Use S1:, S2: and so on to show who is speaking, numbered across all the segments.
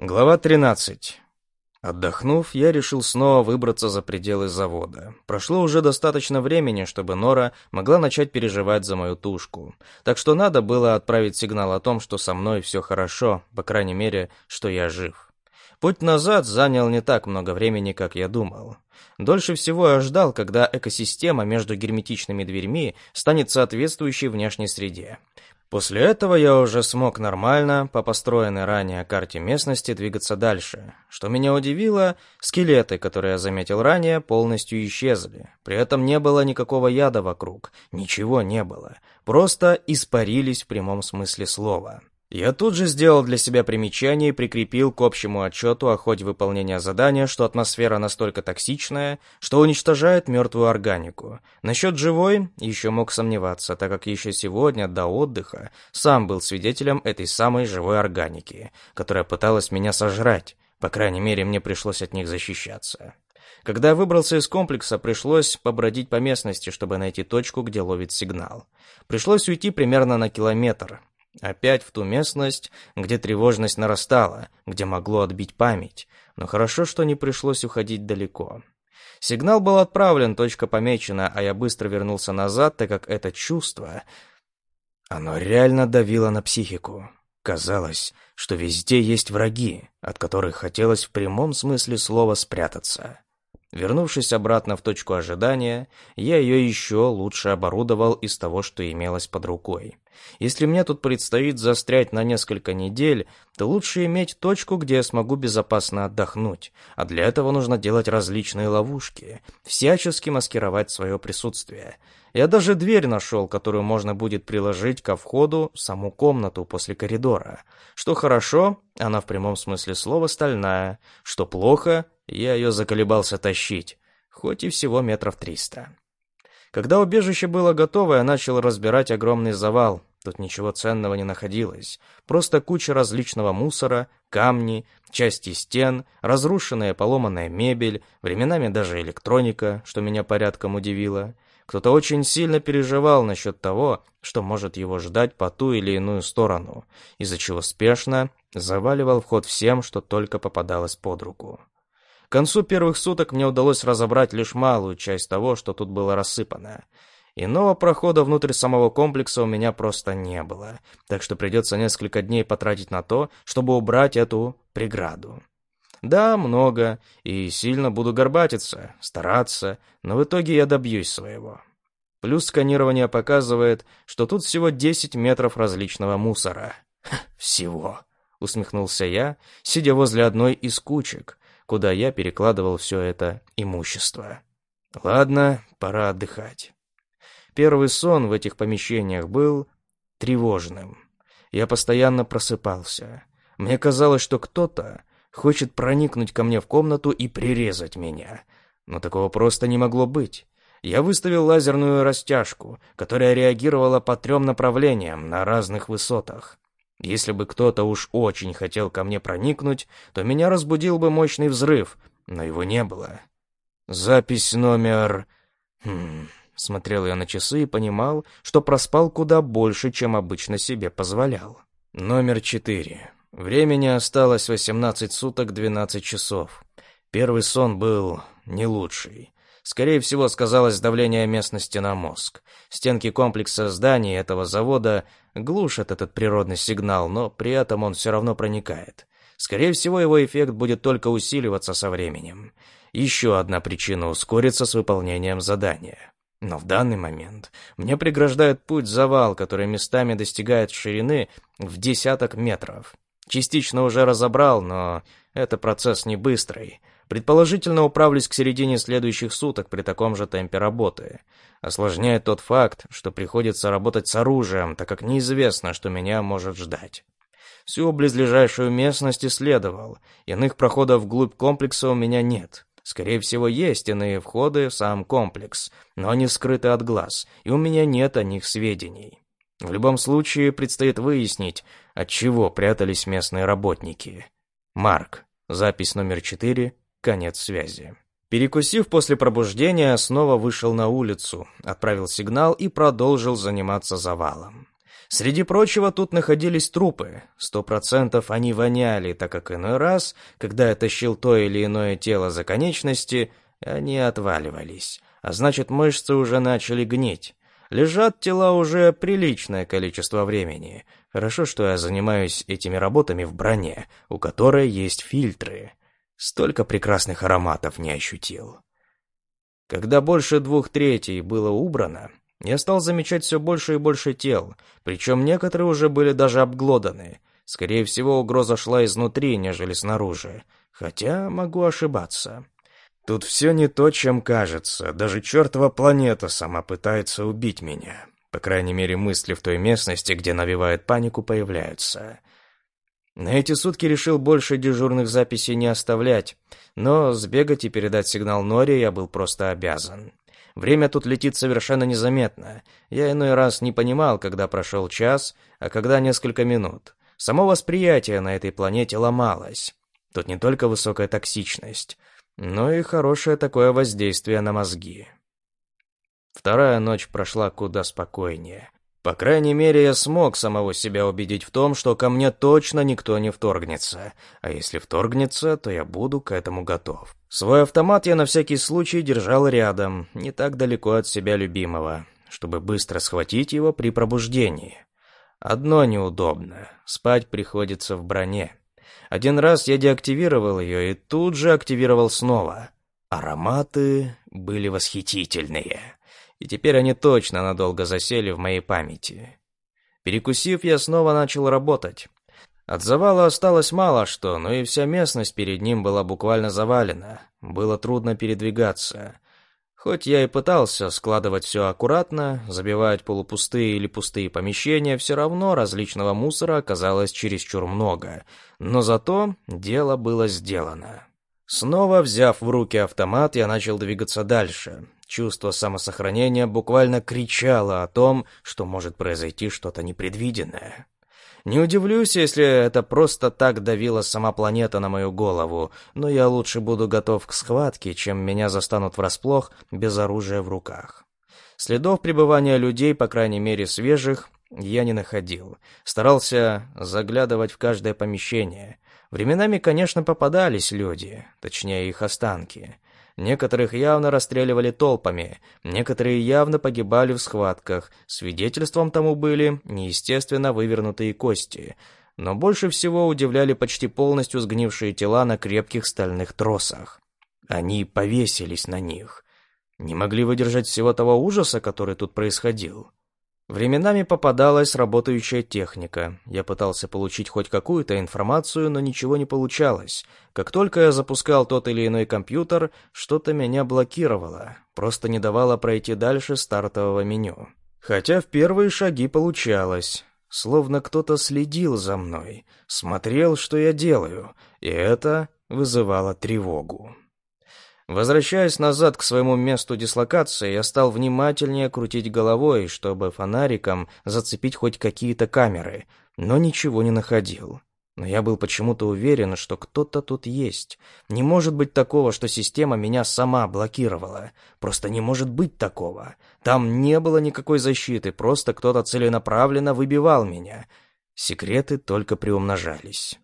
S1: Глава 13. Отдохнув, я решил снова выбраться за пределы завода. Прошло уже достаточно времени, чтобы Нора могла начать переживать за мою тушку. Так что надо было отправить сигнал о том, что со мной все хорошо, по крайней мере, что я жив. Путь назад занял не так много времени, как я думал. Дольше всего я ждал, когда экосистема между герметичными дверьми станет соответствующей внешней среде. После этого я уже смог нормально, по построенной ранее карте местности, двигаться дальше. Что меня удивило, скелеты, которые я заметил ранее, полностью исчезли. При этом не было никакого яда вокруг, ничего не было. Просто испарились в прямом смысле слова. Я тут же сделал для себя примечание и прикрепил к общему отчету о ходе выполнения задания, что атмосфера настолько токсичная, что уничтожает мертвую органику. Насчет живой еще мог сомневаться, так как еще сегодня, до отдыха, сам был свидетелем этой самой живой органики, которая пыталась меня сожрать. По крайней мере, мне пришлось от них защищаться. Когда выбрался из комплекса, пришлось побродить по местности, чтобы найти точку, где ловит сигнал. Пришлось уйти примерно на километр, Опять в ту местность, где тревожность нарастала, где могло отбить память. Но хорошо, что не пришлось уходить далеко. Сигнал был отправлен, точка помечена, а я быстро вернулся назад, так как это чувство... Оно реально давило на психику. Казалось, что везде есть враги, от которых хотелось в прямом смысле слова спрятаться. Вернувшись обратно в точку ожидания, я ее еще лучше оборудовал из того, что имелось под рукой. Если мне тут предстоит застрять на несколько недель, то лучше иметь точку, где я смогу безопасно отдохнуть, а для этого нужно делать различные ловушки, всячески маскировать свое присутствие. Я даже дверь нашел, которую можно будет приложить ко входу в саму комнату после коридора. Что хорошо, она в прямом смысле слова стальная, что плохо, я ее заколебался тащить, хоть и всего метров триста. Когда убежище было готово, я начал разбирать огромный завал. Тут ничего ценного не находилось. Просто куча различного мусора, камни, части стен, разрушенная поломанная мебель, временами даже электроника, что меня порядком удивило. Кто-то очень сильно переживал насчет того, что может его ждать по ту или иную сторону, из-за чего спешно заваливал вход всем, что только попадалось под руку. К концу первых суток мне удалось разобрать лишь малую часть того, что тут было рассыпано. Иного прохода внутрь самого комплекса у меня просто не было, так что придется несколько дней потратить на то, чтобы убрать эту преграду. Да, много, и сильно буду горбатиться, стараться, но в итоге я добьюсь своего. Плюс сканирование показывает, что тут всего 10 метров различного мусора. «Всего», — усмехнулся я, сидя возле одной из кучек, куда я перекладывал все это имущество. Ладно, пора отдыхать. Первый сон в этих помещениях был тревожным. Я постоянно просыпался. Мне казалось, что кто-то хочет проникнуть ко мне в комнату и прирезать меня. Но такого просто не могло быть. Я выставил лазерную растяжку, которая реагировала по трем направлениям на разных высотах. Если бы кто-то уж очень хотел ко мне проникнуть, то меня разбудил бы мощный взрыв, но его не было. Запись номер... Хм... Смотрел я на часы и понимал, что проспал куда больше, чем обычно себе позволял. Номер четыре. Времени осталось 18 суток 12 часов. Первый сон был не лучший. Скорее всего, сказалось давление местности на мозг. Стенки комплекса зданий этого завода глушат этот природный сигнал, но при этом он все равно проникает. Скорее всего, его эффект будет только усиливаться со временем. Еще одна причина ускориться с выполнением задания. Но в данный момент мне преграждает путь завал, который местами достигает ширины в десяток метров. Частично уже разобрал, но это процесс не быстрый. Предположительно, управлюсь к середине следующих суток при таком же темпе работы. Осложняет тот факт, что приходится работать с оружием, так как неизвестно, что меня может ждать. Всю близлежащую местность исследовал. Иных проходов вглубь комплекса у меня нет. Скорее всего, есть иные входы в сам комплекс, но они скрыты от глаз, и у меня нет о них сведений. В любом случае, предстоит выяснить, от чего прятались местные работники. Марк. Запись номер 4 Конец связи. Перекусив после пробуждения, снова вышел на улицу, отправил сигнал и продолжил заниматься завалом. Среди прочего тут находились трупы. Сто процентов они воняли, так как иной раз, когда я тащил то или иное тело за конечности, они отваливались. А значит, мышцы уже начали гнить. Лежат тела уже приличное количество времени. Хорошо, что я занимаюсь этими работами в броне, у которой есть фильтры. Столько прекрасных ароматов не ощутил. Когда больше двух третей было убрано, я стал замечать все больше и больше тел, причем некоторые уже были даже обглоданы. Скорее всего, угроза шла изнутри, нежели снаружи. Хотя могу ошибаться. Тут все не то, чем кажется. Даже чертова планета сама пытается убить меня. По крайней мере, мысли в той местности, где навевает панику, появляются. На эти сутки решил больше дежурных записей не оставлять, но сбегать и передать сигнал Норе я был просто обязан. Время тут летит совершенно незаметно. Я иной раз не понимал, когда прошел час, а когда несколько минут. Само восприятие на этой планете ломалось. Тут не только высокая токсичность, но и хорошее такое воздействие на мозги. Вторая ночь прошла куда спокойнее. По крайней мере, я смог самого себя убедить в том, что ко мне точно никто не вторгнется. А если вторгнется, то я буду к этому готов. Свой автомат я на всякий случай держал рядом, не так далеко от себя любимого, чтобы быстро схватить его при пробуждении. Одно неудобно — спать приходится в броне. Один раз я деактивировал ее и тут же активировал снова. Ароматы были восхитительные и теперь они точно надолго засели в моей памяти. Перекусив, я снова начал работать. От завала осталось мало что, но и вся местность перед ним была буквально завалена. Было трудно передвигаться. Хоть я и пытался складывать все аккуратно, забивать полупустые или пустые помещения, все равно различного мусора оказалось чересчур много. Но зато дело было сделано. Снова взяв в руки автомат, я начал двигаться дальше. Чувство самосохранения буквально кричало о том, что может произойти что-то непредвиденное. Не удивлюсь, если это просто так давила сама планета на мою голову, но я лучше буду готов к схватке, чем меня застанут врасплох без оружия в руках. Следов пребывания людей, по крайней мере свежих, я не находил. Старался заглядывать в каждое помещение. Временами, конечно, попадались люди, точнее их останки. Некоторых явно расстреливали толпами, некоторые явно погибали в схватках. Свидетельством тому были неестественно вывернутые кости. Но больше всего удивляли почти полностью сгнившие тела на крепких стальных тросах. Они повесились на них. Не могли выдержать всего того ужаса, который тут происходил. Временами попадалась работающая техника. Я пытался получить хоть какую-то информацию, но ничего не получалось. Как только я запускал тот или иной компьютер, что-то меня блокировало, просто не давало пройти дальше стартового меню. Хотя в первые шаги получалось. Словно кто-то следил за мной, смотрел, что я делаю, и это вызывало тревогу. Возвращаясь назад к своему месту дислокации, я стал внимательнее крутить головой, чтобы фонариком зацепить хоть какие-то камеры, но ничего не находил. Но я был почему-то уверен, что кто-то тут есть. Не может быть такого, что система меня сама блокировала. Просто не может быть такого. Там не было никакой защиты, просто кто-то целенаправленно выбивал меня. Секреты только приумножались.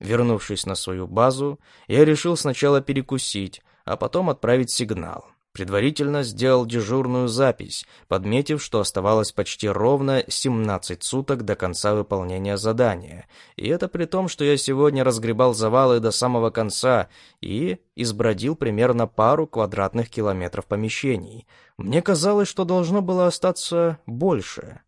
S1: Вернувшись на свою базу, я решил сначала перекусить, а потом отправить сигнал. Предварительно сделал дежурную запись, подметив, что оставалось почти ровно 17 суток до конца выполнения задания. И это при том, что я сегодня разгребал завалы до самого конца и избродил примерно пару квадратных километров помещений. Мне казалось, что должно было остаться больше.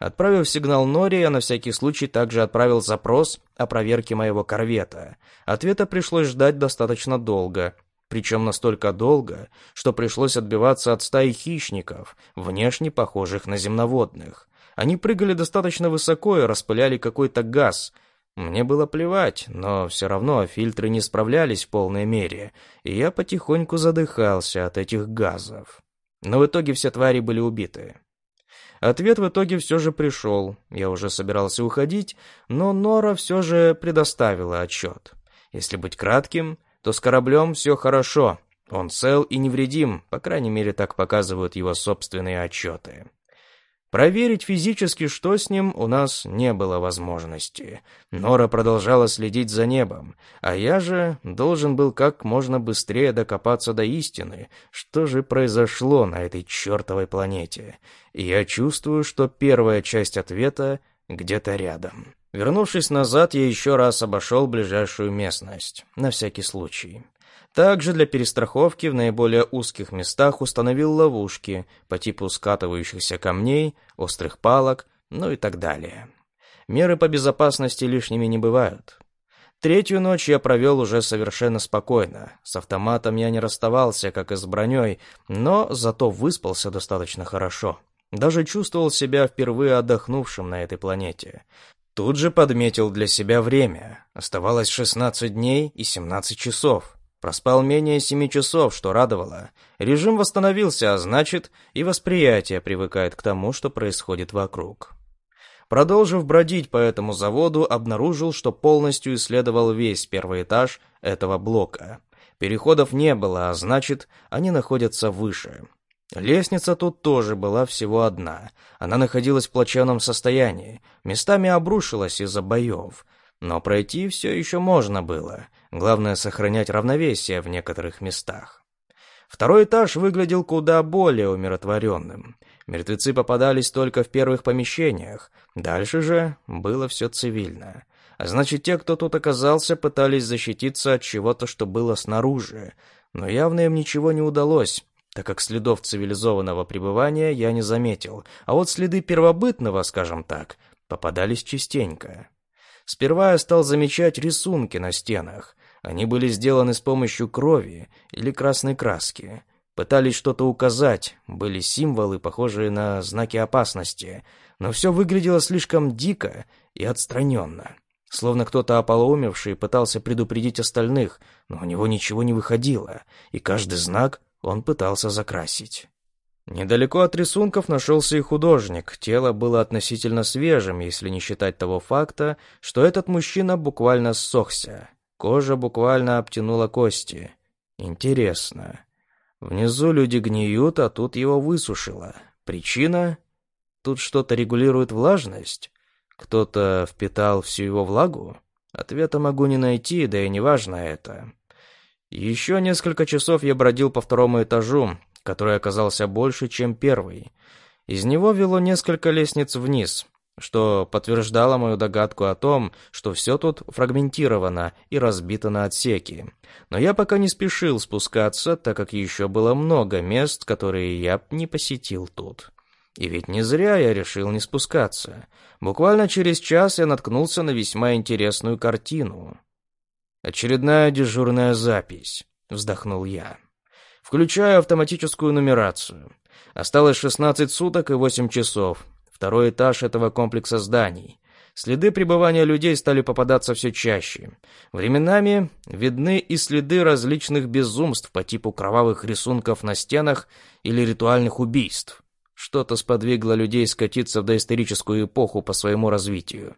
S1: Отправив сигнал Нори, я на всякий случай также отправил запрос о проверке моего корвета. Ответа пришлось ждать достаточно долго — причем настолько долго, что пришлось отбиваться от стаи хищников, внешне похожих на земноводных. Они прыгали достаточно высоко и распыляли какой-то газ. Мне было плевать, но все равно фильтры не справлялись в полной мере, и я потихоньку задыхался от этих газов. Но в итоге все твари были убиты. Ответ в итоге все же пришел. Я уже собирался уходить, но Нора все же предоставила отчет. Если быть кратким, то с кораблем все хорошо. Он цел и невредим, по крайней мере, так показывают его собственные отчеты. Проверить физически, что с ним, у нас не было возможности. Нора продолжала следить за небом, а я же должен был как можно быстрее докопаться до истины, что же произошло на этой чертовой планете. И я чувствую, что первая часть ответа где-то рядом. Вернувшись назад, я еще раз обошел ближайшую местность, на всякий случай. Также для перестраховки в наиболее узких местах установил ловушки по типу скатывающихся камней, острых палок, ну и так далее. Меры по безопасности лишними не бывают. Третью ночь я провел уже совершенно спокойно. С автоматом я не расставался, как и с броней, но зато выспался достаточно хорошо. Даже чувствовал себя впервые отдохнувшим на этой планете. Тут же подметил для себя время. Оставалось 16 дней и 17 часов. Проспал менее семи часов, что радовало. Режим восстановился, а значит, и восприятие привыкает к тому, что происходит вокруг. Продолжив бродить по этому заводу, обнаружил, что полностью исследовал весь первый этаж этого блока. Переходов не было, а значит, они находятся выше. Лестница тут тоже была всего одна. Она находилась в плачевном состоянии, местами обрушилась из-за боев. Но пройти все еще можно было. Главное сохранять равновесие в некоторых местах. Второй этаж выглядел куда более умиротворенным. Мертвецы попадались только в первых помещениях. Дальше же было все цивильно. А значит, те, кто тут оказался, пытались защититься от чего-то, что было снаружи. Но явно им ничего не удалось, так как следов цивилизованного пребывания я не заметил. А вот следы первобытного, скажем так, попадались частенько. Сперва я стал замечать рисунки на стенах. Они были сделаны с помощью крови или красной краски. Пытались что-то указать, были символы, похожие на знаки опасности, но все выглядело слишком дико и отстраненно. Словно кто-то ополоумевший пытался предупредить остальных, но у него ничего не выходило, и каждый знак он пытался закрасить. Недалеко от рисунков нашелся и художник. Тело было относительно свежим, если не считать того факта, что этот мужчина буквально ссохся. Кожа буквально обтянула кости. Интересно. Внизу люди гниют, а тут его высушило. Причина? Тут что-то регулирует влажность? Кто-то впитал всю его влагу? Ответа могу не найти, да и не важно это. Еще несколько часов я бродил по второму этажу, который оказался больше, чем первый. Из него вело несколько лестниц вниз, что подтверждало мою догадку о том, что все тут фрагментировано и разбито на отсеки. Но я пока не спешил спускаться, так как еще было много мест, которые я не посетил тут. И ведь не зря я решил не спускаться. Буквально через час я наткнулся на весьма интересную картину. «Очередная дежурная запись», — вздохнул я. Включаю автоматическую нумерацию. Осталось 16 суток и 8 часов. Второй этаж этого комплекса зданий. Следы пребывания людей стали попадаться все чаще. Временами видны и следы различных безумств по типу кровавых рисунков на стенах или ритуальных убийств. Что-то сподвигло людей скатиться в доисторическую эпоху по своему развитию.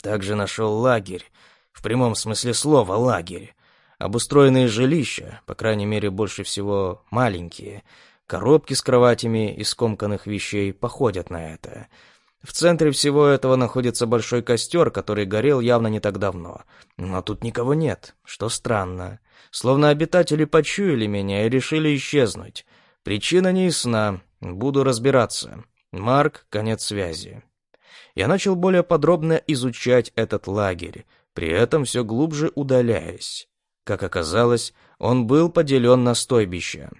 S1: Также нашел лагерь, в прямом смысле слова лагерь, Обустроенные жилища, по крайней мере больше всего маленькие, коробки с кроватями из скомканных вещей походят на это. В центре всего этого находится большой костер, который горел явно не так давно. Но тут никого нет, что странно. Словно обитатели почуяли меня и решили исчезнуть. Причина не ясна, буду разбираться. Марк, конец связи. Я начал более подробно изучать этот лагерь, при этом все глубже удаляясь. Как оказалось, он был поделен на стойбища.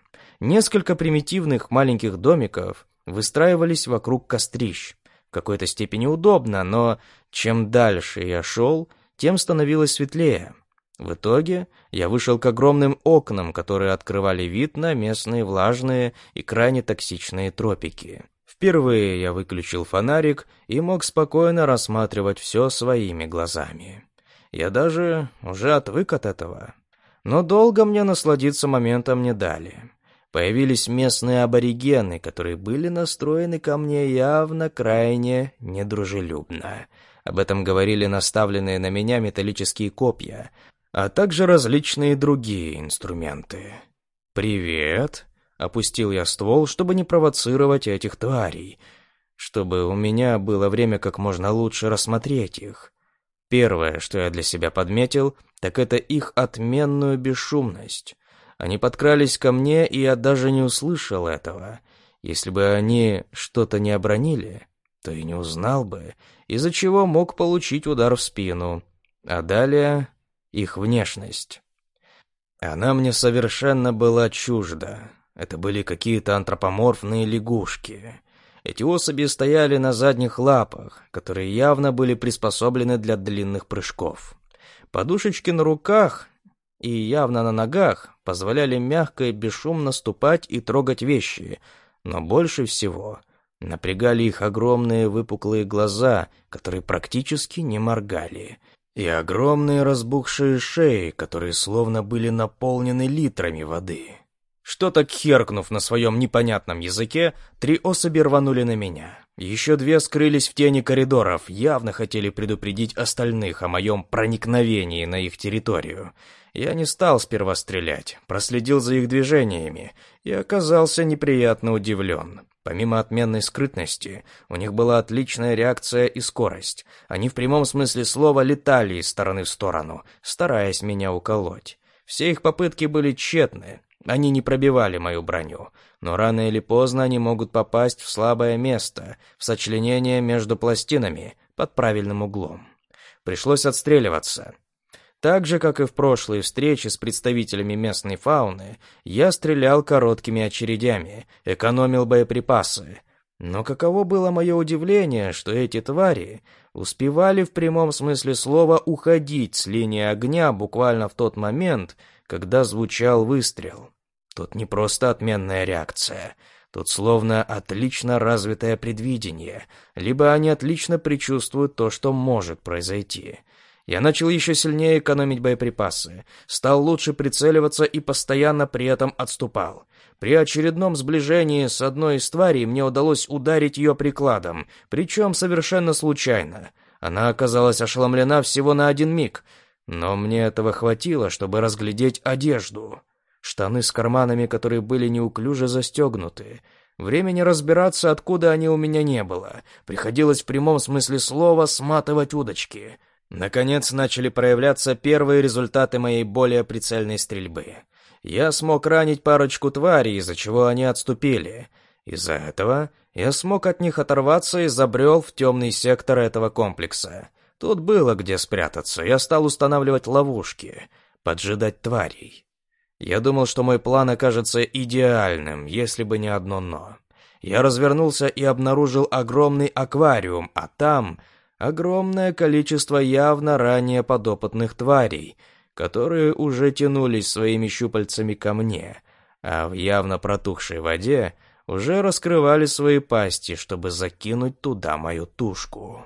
S1: Несколько примитивных маленьких домиков выстраивались вокруг кострищ. В какой-то степени удобно, но чем дальше я шел, тем становилось светлее. В итоге я вышел к огромным окнам, которые открывали вид на местные влажные и крайне токсичные тропики. Впервые я выключил фонарик и мог спокойно рассматривать все своими глазами. Я даже уже отвык от этого. Но долго мне насладиться моментом не дали. Появились местные аборигены, которые были настроены ко мне явно крайне недружелюбно. Об этом говорили наставленные на меня металлические копья, а также различные другие инструменты. «Привет!» — опустил я ствол, чтобы не провоцировать этих тварей. чтобы у меня было время как можно лучше рассмотреть их. Первое, что я для себя подметил, так это их отменную бесшумность. Они подкрались ко мне, и я даже не услышал этого. Если бы они что-то не обронили, то и не узнал бы, из-за чего мог получить удар в спину. А далее их внешность. Она мне совершенно была чужда. Это были какие-то антропоморфные лягушки. Эти особи стояли на задних лапах, которые явно были приспособлены для длинных прыжков. Подушечки на руках и явно на ногах позволяли мягко и бесшумно ступать и трогать вещи, но больше всего напрягали их огромные выпуклые глаза, которые практически не моргали, и огромные разбухшие шеи, которые словно были наполнены литрами воды. Что-то кхеркнув на своем непонятном языке, три особи рванули на меня. Еще две скрылись в тени коридоров, явно хотели предупредить остальных о моем проникновении на их территорию. Я не стал сперва стрелять, проследил за их движениями и оказался неприятно удивлен. Помимо отменной скрытности, у них была отличная реакция и скорость. Они в прямом смысле слова летали из стороны в сторону, стараясь меня уколоть. Все их попытки были тщетны, они не пробивали мою броню, но рано или поздно они могут попасть в слабое место, в сочленение между пластинами, под правильным углом. Пришлось отстреливаться. Так же, как и в прошлые встречи с представителями местной фауны, я стрелял короткими очередями, экономил боеприпасы. Но каково было мое удивление, что эти твари успевали в прямом смысле слова уходить с линии огня буквально в тот момент, когда звучал выстрел. Тут не просто отменная реакция. Тут словно отлично развитое предвидение, либо они отлично предчувствуют то, что может произойти. Я начал еще сильнее экономить боеприпасы, стал лучше прицеливаться и постоянно при этом отступал. При очередном сближении с одной из тварей мне удалось ударить ее прикладом, причем совершенно случайно. Она оказалась ошеломлена всего на один миг, но мне этого хватило, чтобы разглядеть одежду. Штаны с карманами, которые были неуклюже застегнуты. Времени разбираться, откуда они у меня не было. Приходилось в прямом смысле слова сматывать удочки. Наконец начали проявляться первые результаты моей более прицельной стрельбы. Я смог ранить парочку тварей, из-за чего они отступили. Из-за этого я смог от них оторваться и забрел в темный сектор этого комплекса. Тут было где спрятаться, я стал устанавливать ловушки, поджидать тварей. Я думал, что мой план окажется идеальным, если бы не одно «но». Я развернулся и обнаружил огромный аквариум, а там огромное количество явно ранее подопытных тварей, которые уже тянулись своими щупальцами ко мне, а в явно протухшей воде уже раскрывали свои пасти, чтобы закинуть туда мою тушку.